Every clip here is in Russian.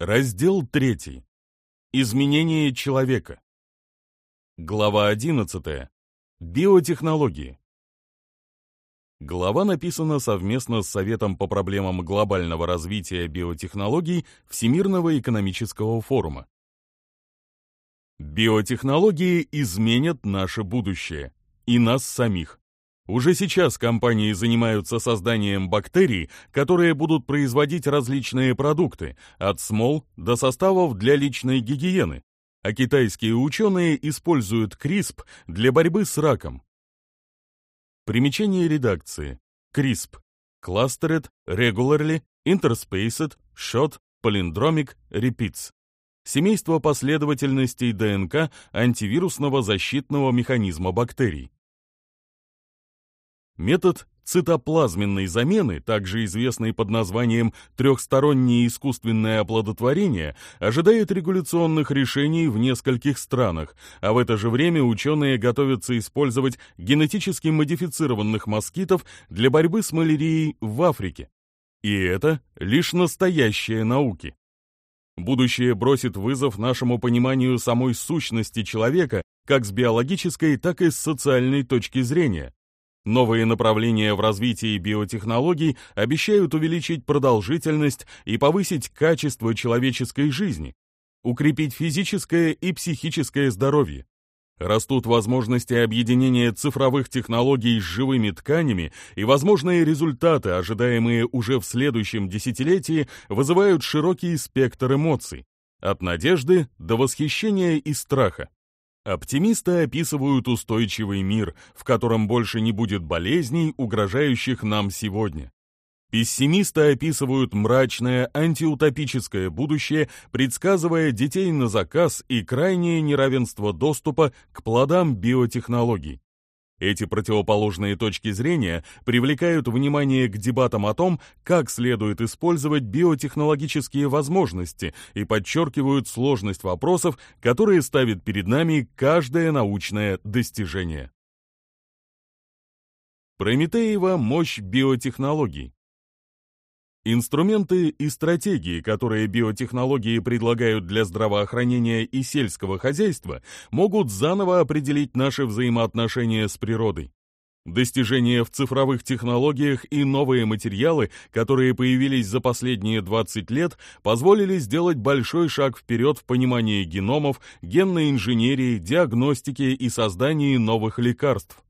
Раздел 3. Изменение человека. Глава 11. Биотехнологии. Глава написана совместно с Советом по проблемам глобального развития биотехнологий Всемирного экономического форума. Биотехнологии изменят наше будущее и нас самих. Уже сейчас компании занимаются созданием бактерий, которые будут производить различные продукты, от смол до составов для личной гигиены, а китайские ученые используют CRISP для борьбы с раком. Примечание редакции. CRISP. Clustered, Regularly, Interspaced, Shot, Palindromic, Repeats. Семейство последовательностей ДНК антивирусного защитного механизма бактерий. Метод цитоплазменной замены, также известный под названием трехстороннее искусственное оплодотворение, ожидает регуляционных решений в нескольких странах, а в это же время ученые готовятся использовать генетически модифицированных москитов для борьбы с малярией в Африке. И это лишь настоящие науки. Будущее бросит вызов нашему пониманию самой сущности человека как с биологической, так и с социальной точки зрения. Новые направления в развитии биотехнологий обещают увеличить продолжительность и повысить качество человеческой жизни, укрепить физическое и психическое здоровье. Растут возможности объединения цифровых технологий с живыми тканями, и возможные результаты, ожидаемые уже в следующем десятилетии, вызывают широкий спектр эмоций, от надежды до восхищения и страха. Оптимисты описывают устойчивый мир, в котором больше не будет болезней, угрожающих нам сегодня. Пессимисты описывают мрачное антиутопическое будущее, предсказывая детей на заказ и крайнее неравенство доступа к плодам биотехнологий. Эти противоположные точки зрения привлекают внимание к дебатам о том, как следует использовать биотехнологические возможности и подчеркивают сложность вопросов, которые ставит перед нами каждое научное достижение. Прометеева мощь биотехнологий. Инструменты и стратегии, которые биотехнологии предлагают для здравоохранения и сельского хозяйства, могут заново определить наши взаимоотношения с природой. Достижения в цифровых технологиях и новые материалы, которые появились за последние 20 лет, позволили сделать большой шаг вперед в понимании геномов, генной инженерии, диагностики и создании новых лекарств.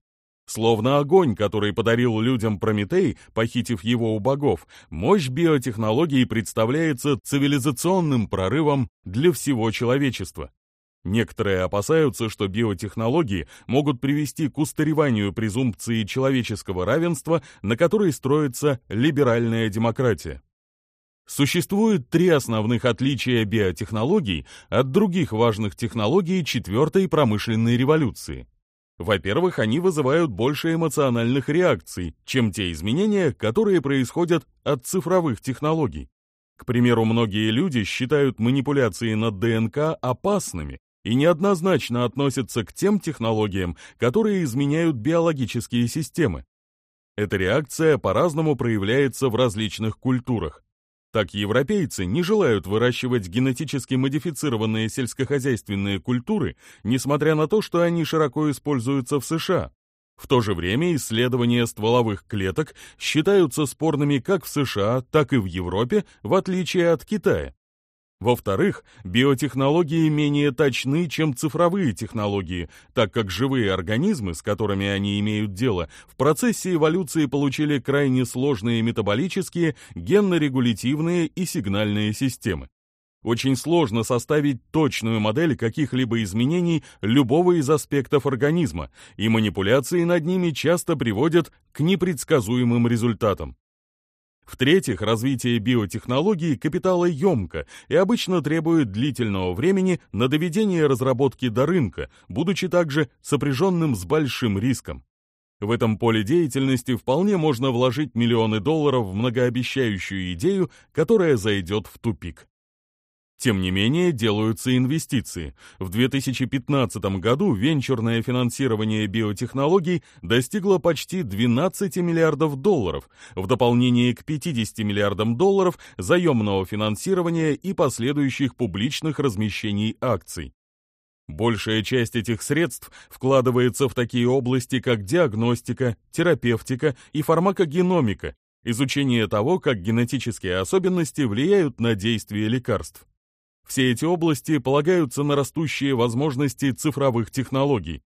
Словно огонь, который подарил людям Прометей, похитив его у богов, мощь биотехнологии представляется цивилизационным прорывом для всего человечества. Некоторые опасаются, что биотехнологии могут привести к устареванию презумпции человеческого равенства, на которой строится либеральная демократия. Существует три основных отличия биотехнологий от других важных технологий четвертой промышленной революции – во-первых, они вызывают больше эмоциональных реакций, чем те изменения, которые происходят от цифровых технологий. К примеру, многие люди считают манипуляции над ДНК опасными и неоднозначно относятся к тем технологиям, которые изменяют биологические системы. Эта реакция по-разному проявляется в различных культурах. Так европейцы не желают выращивать генетически модифицированные сельскохозяйственные культуры, несмотря на то, что они широко используются в США. В то же время исследования стволовых клеток считаются спорными как в США, так и в Европе, в отличие от Китая. Во-вторых, биотехнологии менее точны, чем цифровые технологии, так как живые организмы, с которыми они имеют дело, в процессе эволюции получили крайне сложные метаболические, генно-регулятивные и сигнальные системы. Очень сложно составить точную модель каких-либо изменений любого из аспектов организма, и манипуляции над ними часто приводят к непредсказуемым результатам. В-третьих, развитие биотехнологий капиталоемко и обычно требует длительного времени на доведение разработки до рынка, будучи также сопряженным с большим риском. В этом поле деятельности вполне можно вложить миллионы долларов в многообещающую идею, которая зайдет в тупик. Тем не менее, делаются инвестиции. В 2015 году венчурное финансирование биотехнологий достигло почти 12 миллиардов долларов, в дополнение к 50 миллиардам долларов заемного финансирования и последующих публичных размещений акций. Большая часть этих средств вкладывается в такие области, как диагностика, терапевтика и фармакогеномика, изучение того, как генетические особенности влияют на действие лекарств. Все эти области полагаются на растущие возможности цифровых технологий.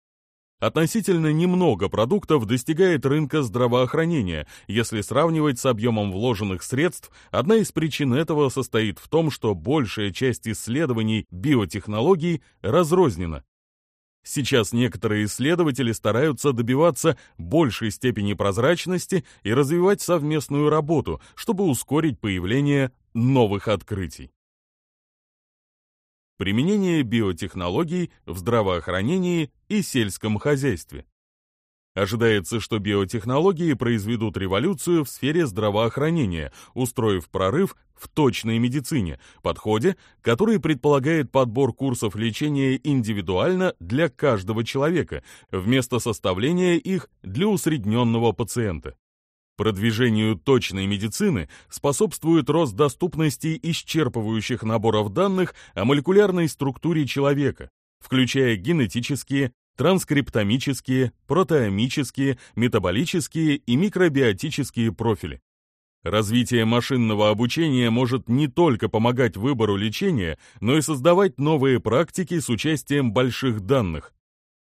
Относительно немного продуктов достигает рынка здравоохранения, если сравнивать с объемом вложенных средств. Одна из причин этого состоит в том, что большая часть исследований биотехнологий разрознена. Сейчас некоторые исследователи стараются добиваться большей степени прозрачности и развивать совместную работу, чтобы ускорить появление новых открытий. Применение биотехнологий в здравоохранении и сельском хозяйстве. Ожидается, что биотехнологии произведут революцию в сфере здравоохранения, устроив прорыв в точной медицине, подходе, который предполагает подбор курсов лечения индивидуально для каждого человека, вместо составления их для усредненного пациента. Продвижению точной медицины способствует рост доступности исчерпывающих наборов данных о молекулярной структуре человека, включая генетические, транскриптомические, протеомические, метаболические и микробиотические профили. Развитие машинного обучения может не только помогать выбору лечения, но и создавать новые практики с участием больших данных,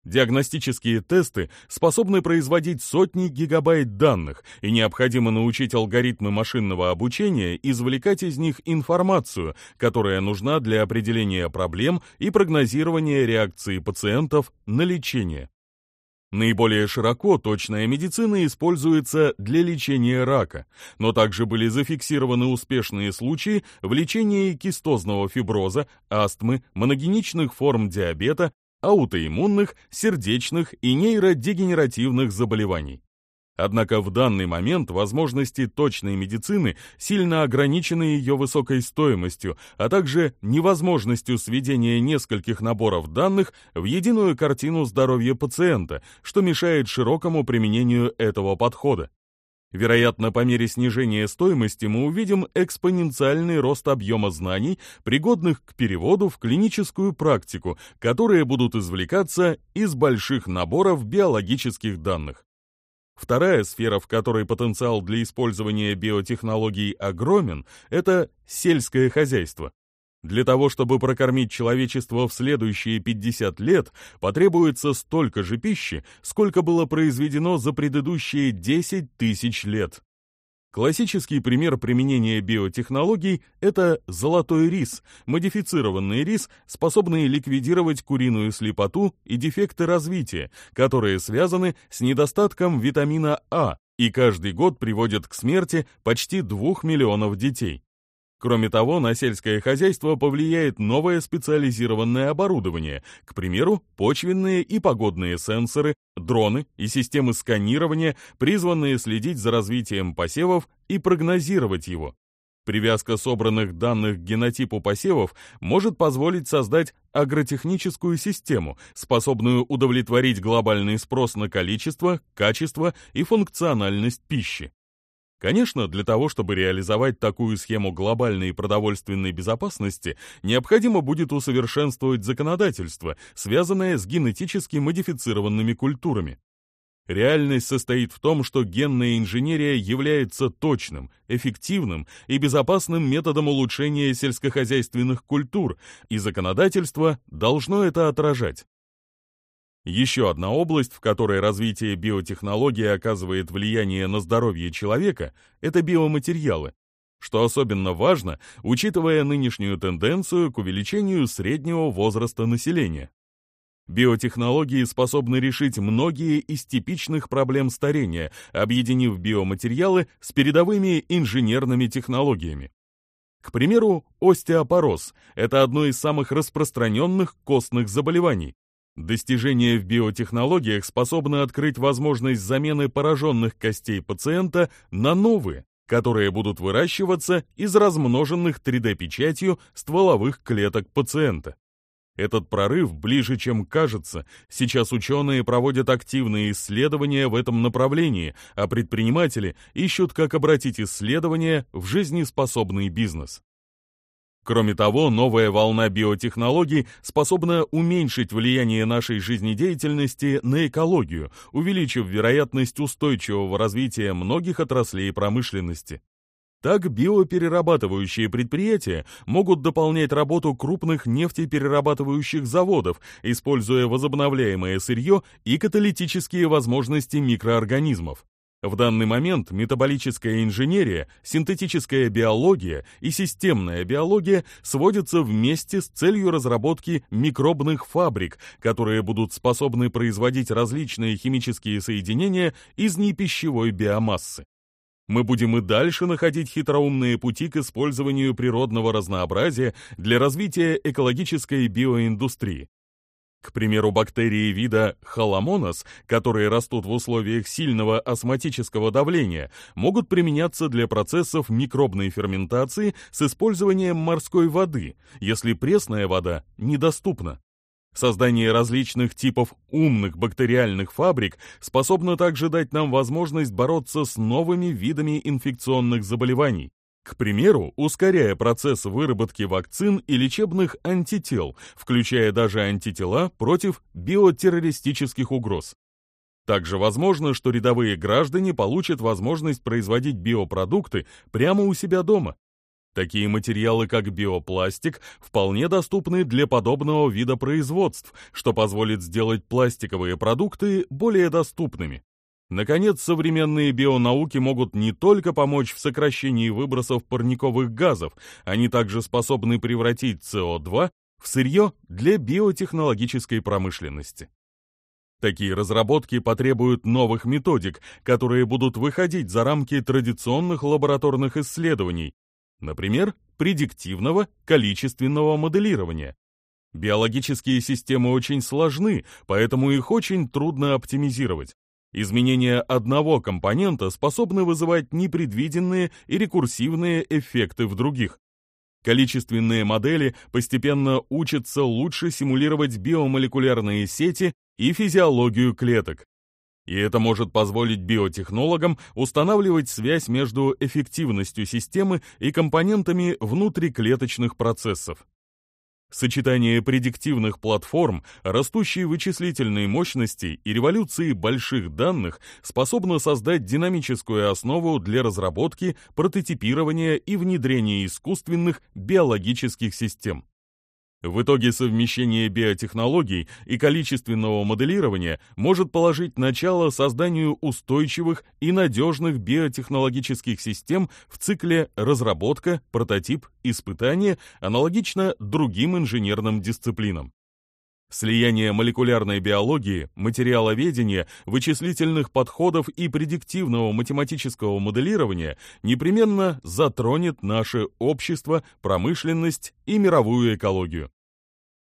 Диагностические тесты способны производить сотни гигабайт данных, и необходимо научить алгоритмы машинного обучения извлекать из них информацию, которая нужна для определения проблем и прогнозирования реакции пациентов на лечение. Наиболее широко точная медицина используется для лечения рака, но также были зафиксированы успешные случаи в лечении кистозного фиброза, астмы, моногеничных форм диабета, аутоиммунных, сердечных и нейродегенеративных заболеваний. Однако в данный момент возможности точной медицины сильно ограничены ее высокой стоимостью, а также невозможностью сведения нескольких наборов данных в единую картину здоровья пациента, что мешает широкому применению этого подхода. Вероятно, по мере снижения стоимости мы увидим экспоненциальный рост объема знаний, пригодных к переводу в клиническую практику, которые будут извлекаться из больших наборов биологических данных. Вторая сфера, в которой потенциал для использования биотехнологий огромен, это сельское хозяйство. Для того, чтобы прокормить человечество в следующие 50 лет, потребуется столько же пищи, сколько было произведено за предыдущие 10 тысяч лет. Классический пример применения биотехнологий – это золотой рис, модифицированный рис, способный ликвидировать куриную слепоту и дефекты развития, которые связаны с недостатком витамина А и каждый год приводят к смерти почти 2 миллионов детей. Кроме того, на сельское хозяйство повлияет новое специализированное оборудование, к примеру, почвенные и погодные сенсоры, дроны и системы сканирования, призванные следить за развитием посевов и прогнозировать его. Привязка собранных данных к генотипу посевов может позволить создать агротехническую систему, способную удовлетворить глобальный спрос на количество, качество и функциональность пищи. Конечно, для того, чтобы реализовать такую схему глобальной продовольственной безопасности, необходимо будет усовершенствовать законодательство, связанное с генетически модифицированными культурами. Реальность состоит в том, что генная инженерия является точным, эффективным и безопасным методом улучшения сельскохозяйственных культур, и законодательство должно это отражать. Еще одна область, в которой развитие биотехнологии оказывает влияние на здоровье человека, это биоматериалы, что особенно важно, учитывая нынешнюю тенденцию к увеличению среднего возраста населения. Биотехнологии способны решить многие из типичных проблем старения, объединив биоматериалы с передовыми инженерными технологиями. К примеру, остеопороз – это одно из самых распространенных костных заболеваний, Достижения в биотехнологиях способны открыть возможность замены пораженных костей пациента на новые, которые будут выращиваться из размноженных 3D-печатью стволовых клеток пациента. Этот прорыв ближе, чем кажется. Сейчас ученые проводят активные исследования в этом направлении, а предприниматели ищут, как обратить исследования в жизнеспособный бизнес. Кроме того, новая волна биотехнологий способна уменьшить влияние нашей жизнедеятельности на экологию, увеличив вероятность устойчивого развития многих отраслей промышленности. Так биоперерабатывающие предприятия могут дополнять работу крупных нефтеперерабатывающих заводов, используя возобновляемое сырье и каталитические возможности микроорганизмов. В данный момент метаболическая инженерия, синтетическая биология и системная биология сводятся вместе с целью разработки микробных фабрик, которые будут способны производить различные химические соединения из непищевой биомассы. Мы будем и дальше находить хитроумные пути к использованию природного разнообразия для развития экологической биоиндустрии. К примеру, бактерии вида холомонос, которые растут в условиях сильного осмотического давления, могут применяться для процессов микробной ферментации с использованием морской воды, если пресная вода недоступна. Создание различных типов умных бактериальных фабрик способно также дать нам возможность бороться с новыми видами инфекционных заболеваний. К примеру, ускоряя процесс выработки вакцин и лечебных антител, включая даже антитела против биотеррористических угроз. Также возможно, что рядовые граждане получат возможность производить биопродукты прямо у себя дома. Такие материалы, как биопластик, вполне доступны для подобного вида производств, что позволит сделать пластиковые продукты более доступными. Наконец, современные бионауки могут не только помочь в сокращении выбросов парниковых газов, они также способны превратить СО2 в сырье для биотехнологической промышленности. Такие разработки потребуют новых методик, которые будут выходить за рамки традиционных лабораторных исследований, например, предиктивного количественного моделирования. Биологические системы очень сложны, поэтому их очень трудно оптимизировать. Изменения одного компонента способны вызывать непредвиденные и рекурсивные эффекты в других. Количественные модели постепенно учатся лучше симулировать биомолекулярные сети и физиологию клеток. И это может позволить биотехнологам устанавливать связь между эффективностью системы и компонентами внутриклеточных процессов. Сочетание предиктивных платформ, растущей вычислительной мощности и революции больших данных способно создать динамическую основу для разработки, прототипирования и внедрения искусственных биологических систем. В итоге совмещение биотехнологий и количественного моделирования может положить начало созданию устойчивых и надежных биотехнологических систем в цикле разработка, прототип, испытания, аналогично другим инженерным дисциплинам. Слияние молекулярной биологии, материаловедения, вычислительных подходов и предиктивного математического моделирования непременно затронет наше общество, промышленность и мировую экологию.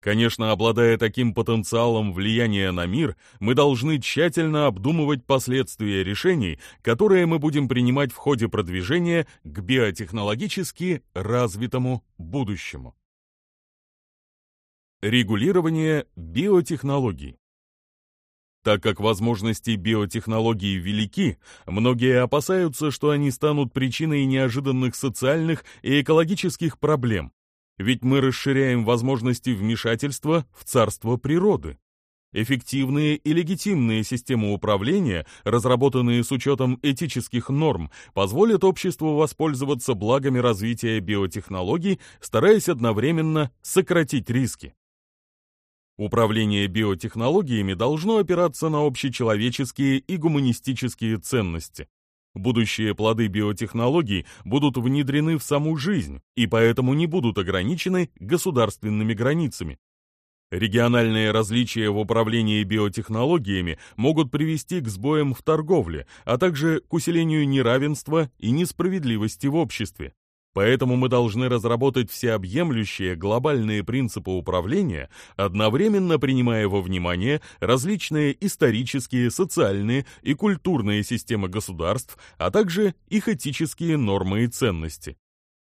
Конечно, обладая таким потенциалом влияния на мир, мы должны тщательно обдумывать последствия решений, которые мы будем принимать в ходе продвижения к биотехнологически развитому будущему. Регулирование биотехнологий. Так как возможности биотехнологии велики, многие опасаются, что они станут причиной неожиданных социальных и экологических проблем. Ведь мы расширяем возможности вмешательства в царство природы. Эффективные и легитимные системы управления, разработанные с учетом этических норм, позволят обществу воспользоваться благами развития биотехнологий, стараясь одновременно сократить риски. Управление биотехнологиями должно опираться на общечеловеческие и гуманистические ценности. Будущие плоды биотехнологий будут внедрены в саму жизнь и поэтому не будут ограничены государственными границами. Региональные различия в управлении биотехнологиями могут привести к сбоям в торговле, а также к усилению неравенства и несправедливости в обществе. Поэтому мы должны разработать всеобъемлющие глобальные принципы управления, одновременно принимая во внимание различные исторические, социальные и культурные системы государств, а также их этические нормы и ценности.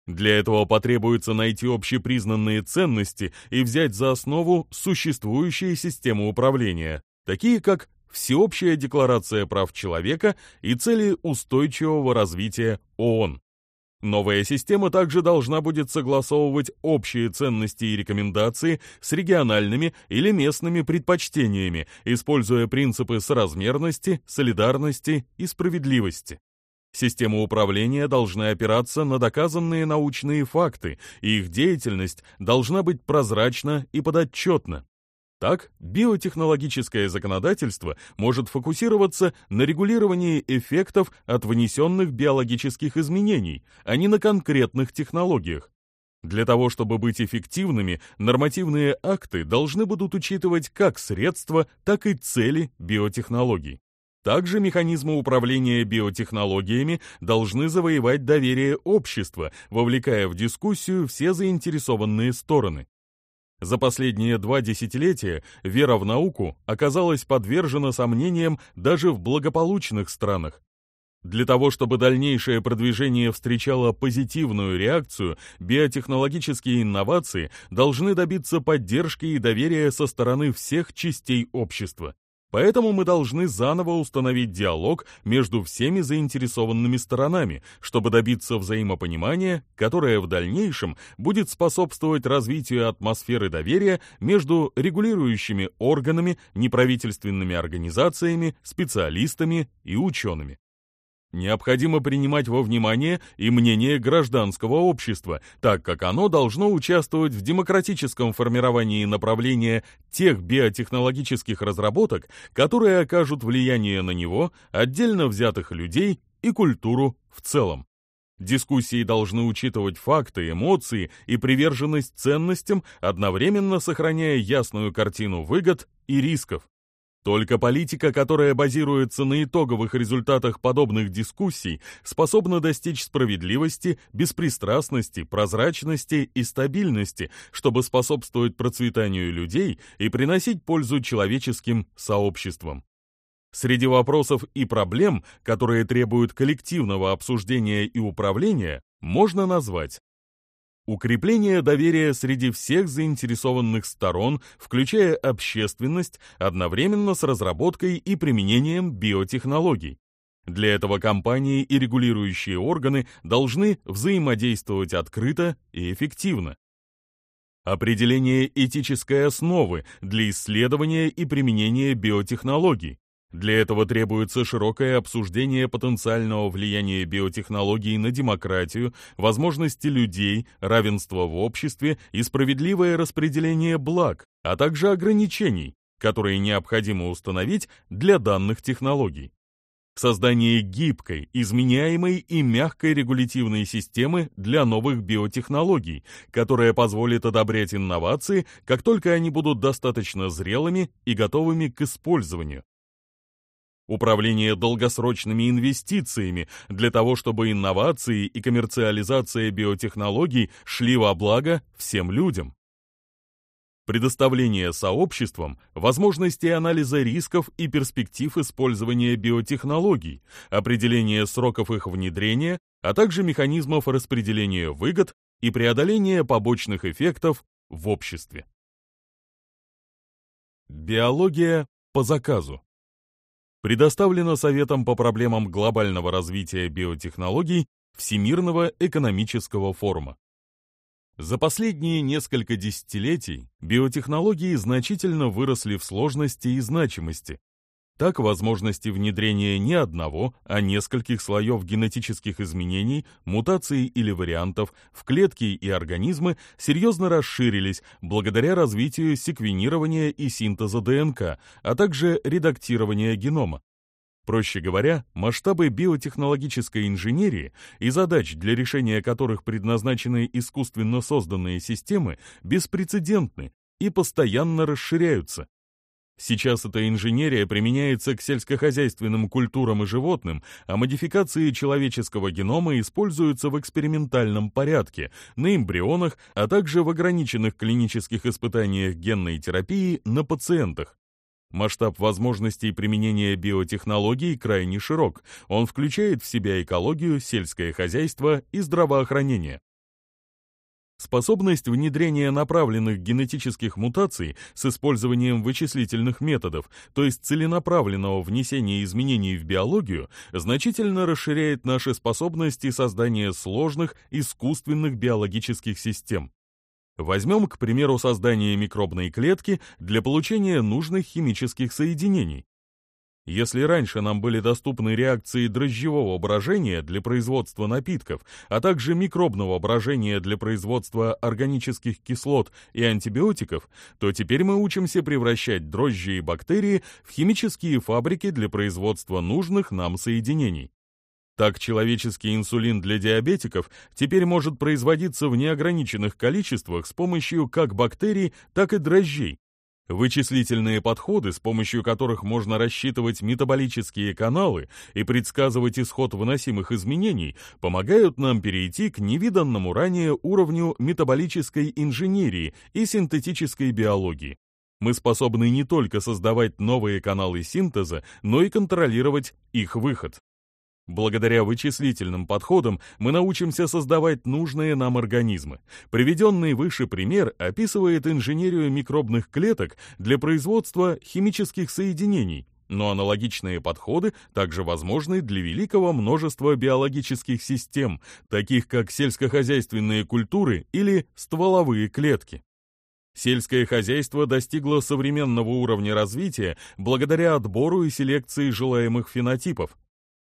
Для этого потребуется найти общепризнанные ценности и взять за основу существующие системы управления, такие как Всеобщая декларация прав человека и цели устойчивого развития ООН. Новая система также должна будет согласовывать общие ценности и рекомендации с региональными или местными предпочтениями, используя принципы соразмерности, солидарности и справедливости. Система управления должна опираться на доказанные научные факты, и их деятельность должна быть прозрачна и подотчетна. Так, биотехнологическое законодательство может фокусироваться на регулировании эффектов от внесенных биологических изменений, а не на конкретных технологиях. Для того, чтобы быть эффективными, нормативные акты должны будут учитывать как средства, так и цели биотехнологий. Также механизмы управления биотехнологиями должны завоевать доверие общества, вовлекая в дискуссию все заинтересованные стороны. За последние два десятилетия вера в науку оказалась подвержена сомнениям даже в благополучных странах. Для того, чтобы дальнейшее продвижение встречало позитивную реакцию, биотехнологические инновации должны добиться поддержки и доверия со стороны всех частей общества. Поэтому мы должны заново установить диалог между всеми заинтересованными сторонами, чтобы добиться взаимопонимания, которое в дальнейшем будет способствовать развитию атмосферы доверия между регулирующими органами, неправительственными организациями, специалистами и учеными. Необходимо принимать во внимание и мнение гражданского общества, так как оно должно участвовать в демократическом формировании направления тех биотехнологических разработок, которые окажут влияние на него, отдельно взятых людей и культуру в целом. Дискуссии должны учитывать факты, эмоции и приверженность ценностям, одновременно сохраняя ясную картину выгод и рисков. Только политика, которая базируется на итоговых результатах подобных дискуссий, способна достичь справедливости, беспристрастности, прозрачности и стабильности, чтобы способствовать процветанию людей и приносить пользу человеческим сообществам. Среди вопросов и проблем, которые требуют коллективного обсуждения и управления, можно назвать Укрепление доверия среди всех заинтересованных сторон, включая общественность, одновременно с разработкой и применением биотехнологий. Для этого компании и регулирующие органы должны взаимодействовать открыто и эффективно. Определение этической основы для исследования и применения биотехнологий. Для этого требуется широкое обсуждение потенциального влияния биотехнологий на демократию, возможности людей, равенство в обществе и справедливое распределение благ, а также ограничений, которые необходимо установить для данных технологий. Создание гибкой, изменяемой и мягкой регулятивной системы для новых биотехнологий, которая позволит одобрять инновации, как только они будут достаточно зрелыми и готовыми к использованию, управление долгосрочными инвестициями для того, чтобы инновации и коммерциализация биотехнологий шли во благо всем людям. Предоставление сообществам возможности анализа рисков и перспектив использования биотехнологий, определение сроков их внедрения, а также механизмов распределения выгод и преодоления побочных эффектов в обществе. Биология по заказу. Предоставлено Советом по проблемам глобального развития биотехнологий Всемирного экономического форума. За последние несколько десятилетий биотехнологии значительно выросли в сложности и значимости, так возможности внедрения не одного, а нескольких слоев генетических изменений, мутаций или вариантов в клетки и организмы серьезно расширились благодаря развитию секвенирования и синтеза ДНК, а также редактирования генома. Проще говоря, масштабы биотехнологической инженерии и задач, для решения которых предназначены искусственно созданные системы, беспрецедентны и постоянно расширяются, Сейчас эта инженерия применяется к сельскохозяйственным культурам и животным, а модификации человеческого генома используются в экспериментальном порядке, на эмбрионах, а также в ограниченных клинических испытаниях генной терапии на пациентах. Масштаб возможностей применения биотехнологий крайне широк. Он включает в себя экологию, сельское хозяйство и здравоохранение. Способность внедрения направленных генетических мутаций с использованием вычислительных методов, то есть целенаправленного внесения изменений в биологию, значительно расширяет наши способности создания сложных искусственных биологических систем. Возьмем, к примеру, создание микробной клетки для получения нужных химических соединений. Если раньше нам были доступны реакции дрожжевого брожения для производства напитков, а также микробного брожения для производства органических кислот и антибиотиков, то теперь мы учимся превращать дрожжи и бактерии в химические фабрики для производства нужных нам соединений. Так человеческий инсулин для диабетиков теперь может производиться в неограниченных количествах с помощью как бактерий, так и дрожжей, Вычислительные подходы, с помощью которых можно рассчитывать метаболические каналы и предсказывать исход выносимых изменений, помогают нам перейти к невиданному ранее уровню метаболической инженерии и синтетической биологии. Мы способны не только создавать новые каналы синтеза, но и контролировать их выход. Благодаря вычислительным подходам мы научимся создавать нужные нам организмы. Приведенный выше пример описывает инженерию микробных клеток для производства химических соединений, но аналогичные подходы также возможны для великого множества биологических систем, таких как сельскохозяйственные культуры или стволовые клетки. Сельское хозяйство достигло современного уровня развития благодаря отбору и селекции желаемых фенотипов,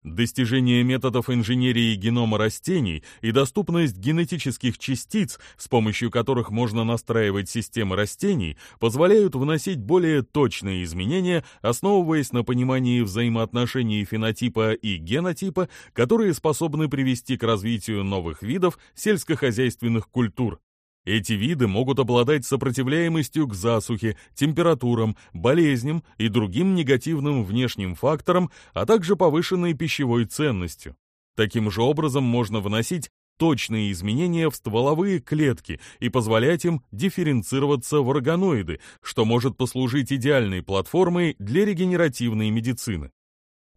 Достижение методов инженерии генома растений и доступность генетических частиц, с помощью которых можно настраивать системы растений, позволяют вносить более точные изменения, основываясь на понимании взаимоотношений фенотипа и генотипа, которые способны привести к развитию новых видов сельскохозяйственных культур, эти виды могут обладать сопротивляемостью к засухе, температурам, болезням и другим негативным внешним факторам, а также повышенной пищевой ценностью. Таким же образом можно вносить точные изменения в стволовые клетки и позволять им дифференцироваться в органоиды, что может послужить идеальной платформой для регенеративной медицины.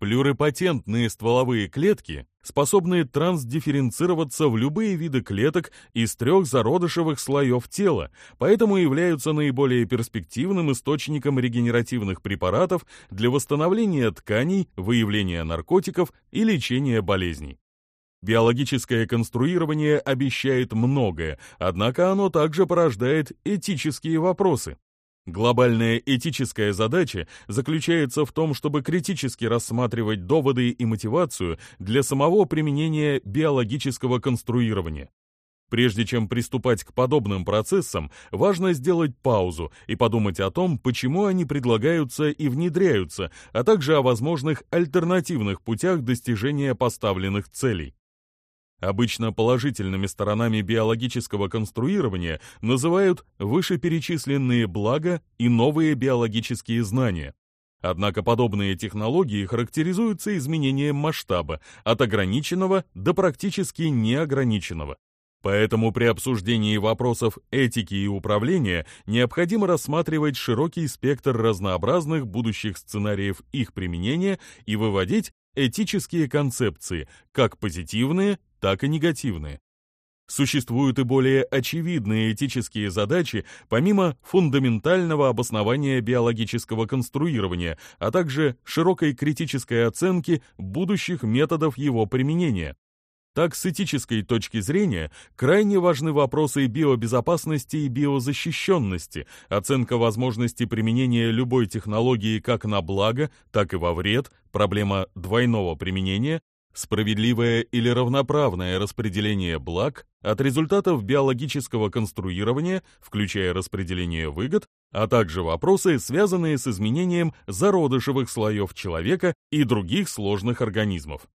Плюрипатентные стволовые клетки способны трансдифференцироваться в любые виды клеток из трех зародышевых слоев тела, поэтому являются наиболее перспективным источником регенеративных препаратов для восстановления тканей, выявления наркотиков и лечения болезней. Биологическое конструирование обещает многое, однако оно также порождает этические вопросы. Глобальная этическая задача заключается в том, чтобы критически рассматривать доводы и мотивацию для самого применения биологического конструирования. Прежде чем приступать к подобным процессам, важно сделать паузу и подумать о том, почему они предлагаются и внедряются, а также о возможных альтернативных путях достижения поставленных целей. Обычно положительными сторонами биологического конструирования называют вышеперечисленные блага и новые биологические знания. Однако подобные технологии характеризуются изменением масштаба от ограниченного до практически неограниченного. Поэтому при обсуждении вопросов этики и управления необходимо рассматривать широкий спектр разнообразных будущих сценариев их применения и выводить этические концепции, как позитивные, так и негативные. Существуют и более очевидные этические задачи, помимо фундаментального обоснования биологического конструирования, а также широкой критической оценки будущих методов его применения. Так, с этической точки зрения, крайне важны вопросы биобезопасности и биозащищенности, оценка возможности применения любой технологии как на благо, так и во вред, проблема двойного применения, Справедливое или равноправное распределение благ от результатов биологического конструирования, включая распределение выгод, а также вопросы, связанные с изменением зародышевых слоев человека и других сложных организмов.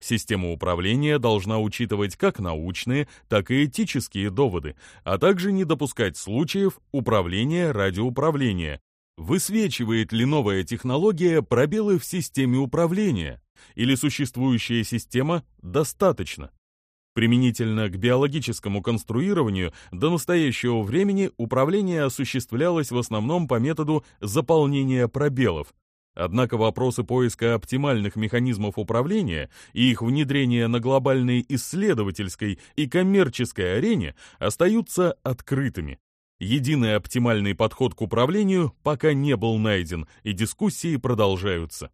Система управления должна учитывать как научные, так и этические доводы, а также не допускать случаев управления ради управления. Высвечивает ли новая технология пробелы в системе управления, или существующая система достаточно. Применительно к биологическому конструированию до настоящего времени управление осуществлялось в основном по методу заполнения пробелов. Однако вопросы поиска оптимальных механизмов управления и их внедрения на глобальной исследовательской и коммерческой арене остаются открытыми. Единый оптимальный подход к управлению пока не был найден, и дискуссии продолжаются.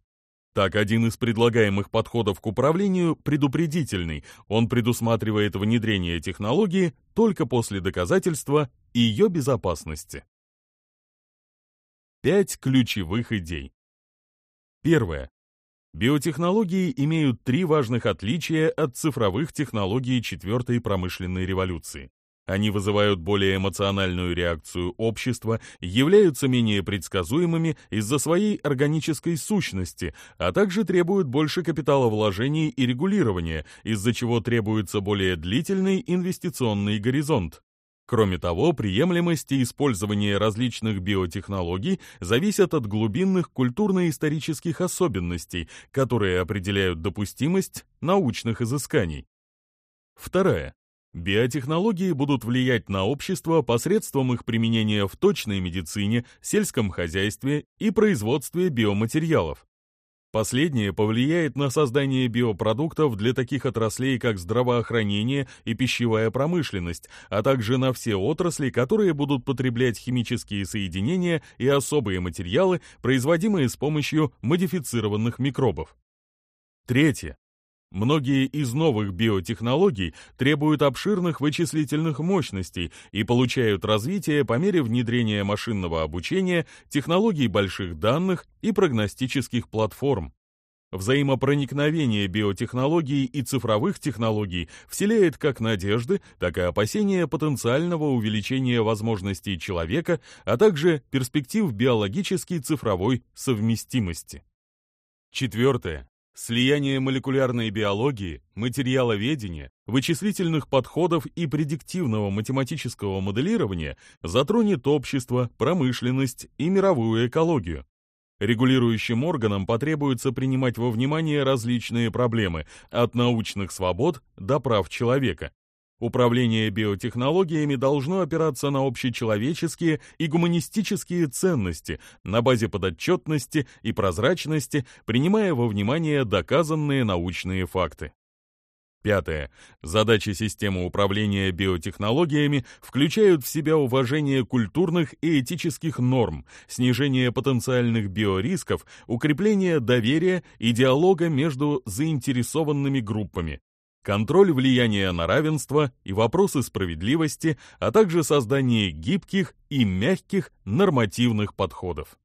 Так, один из предлагаемых подходов к управлению предупредительный, он предусматривает внедрение технологии только после доказательства ее безопасности. Пять ключевых идей. Первое. Биотехнологии имеют три важных отличия от цифровых технологий четвертой промышленной революции. Они вызывают более эмоциональную реакцию общества, являются менее предсказуемыми из-за своей органической сущности, а также требуют больше капитала вложений и регулирования, из-за чего требуется более длительный инвестиционный горизонт. Кроме того, приемлемость и использование различных биотехнологий зависят от глубинных культурно-исторических особенностей, которые определяют допустимость научных изысканий. Вторая. Биотехнологии будут влиять на общество посредством их применения в точной медицине, сельском хозяйстве и производстве биоматериалов. Последнее повлияет на создание биопродуктов для таких отраслей, как здравоохранение и пищевая промышленность, а также на все отрасли, которые будут потреблять химические соединения и особые материалы, производимые с помощью модифицированных микробов. Третье. Многие из новых биотехнологий требуют обширных вычислительных мощностей и получают развитие по мере внедрения машинного обучения, технологий больших данных и прогностических платформ. Взаимопроникновение биотехнологий и цифровых технологий вселяет как надежды, так и опасения потенциального увеличения возможностей человека, а также перспектив биологической цифровой совместимости. Четвертое. Слияние молекулярной биологии, материаловедения, вычислительных подходов и предиктивного математического моделирования затронет общество, промышленность и мировую экологию. Регулирующим органам потребуется принимать во внимание различные проблемы, от научных свобод до прав человека, Управление биотехнологиями должно опираться на общечеловеческие и гуманистические ценности на базе подотчетности и прозрачности, принимая во внимание доказанные научные факты. Пятое. Задачи системы управления биотехнологиями включают в себя уважение культурных и этических норм, снижение потенциальных биорисков, укрепление доверия и диалога между заинтересованными группами, контроль влияния на равенство и вопросы справедливости, а также создание гибких и мягких нормативных подходов.